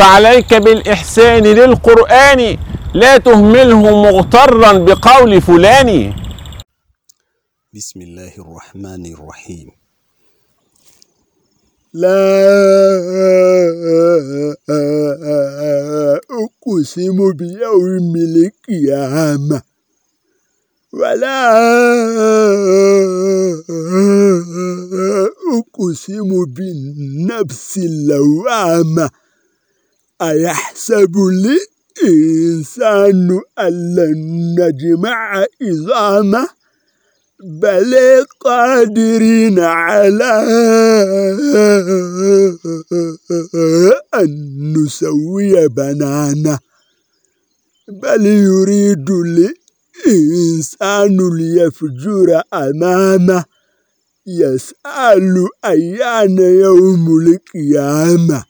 فعليك بالإحسان للقرآن لا تهمله مغترا بقول فلان. بسم الله الرحمن الرحيم. لا أقسم بيوم القيامة ولا أقسم بالنفس اللوامة. أيحسب الإنسان أن لن نجمع عظامه؟ بل قادرين على أن نسوي بنانه. بل يريد الإنسان ليفجر أمامه. يسأل أيان يوم القيامة؟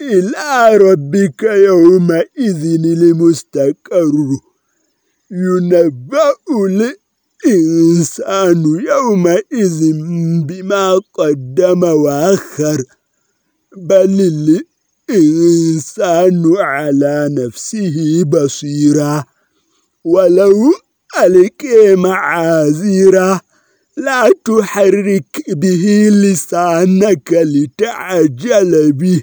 إلى ربك يومئذ المستقر. ينبأ الإنسان يومئذ بما قدم وأخر. بل الإنسان على نفسه بصيرا ولو ألقي معاذيره لا تحرك به لسانك لتعجل به.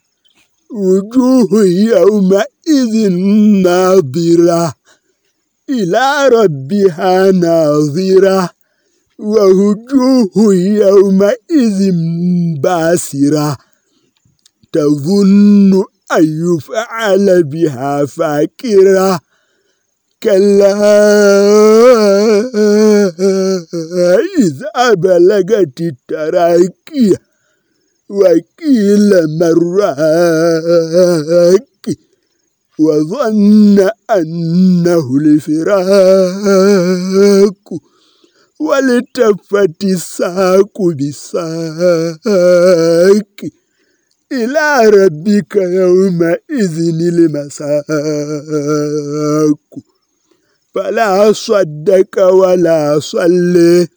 وجوه يومئذ ناظرة إلى ربها ناظرة ووجوه يومئذ باسرة. تظن أن يفعل بها فاكرة كلا إذا بلغت التراكي وكيل مراك وظن أنه الفراق ولتفت الساق بالساق إلى ربك يومئذ المساق فلا صدق ولا صلي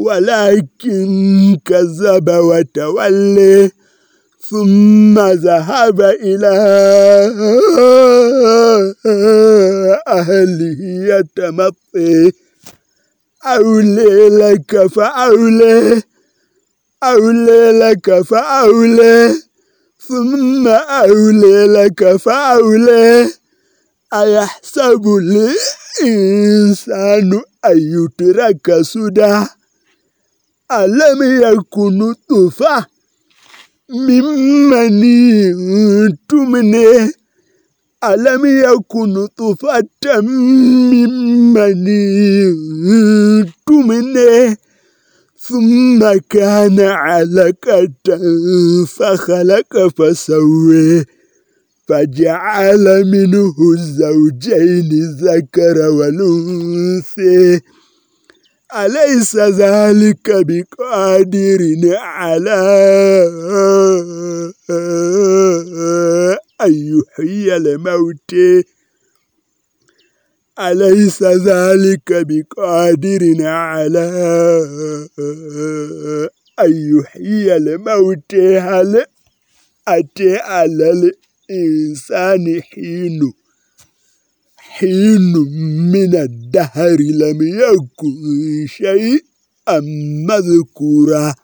ولكن كذب وتولي ثم ذهب إلى أهله يتمطي. أولي لك فأولي أولي لك فأولي ثم أولي لك فأولي. أيحسب الإنسان أن يترك سدى؟ ألم يكن طفى ممن تمني ألم يكن طفة ممن تمني ثم كان علقة فخلق فسوي فجعل منه الزوجين ذكر والأنثى أليس ذلك بقادر على أن يحيي الموت أليس ذلك بقادر على أن يحيي الموت هل أتى على الإنسان حين حين من الدهر لم يكن شيئا مذكورا.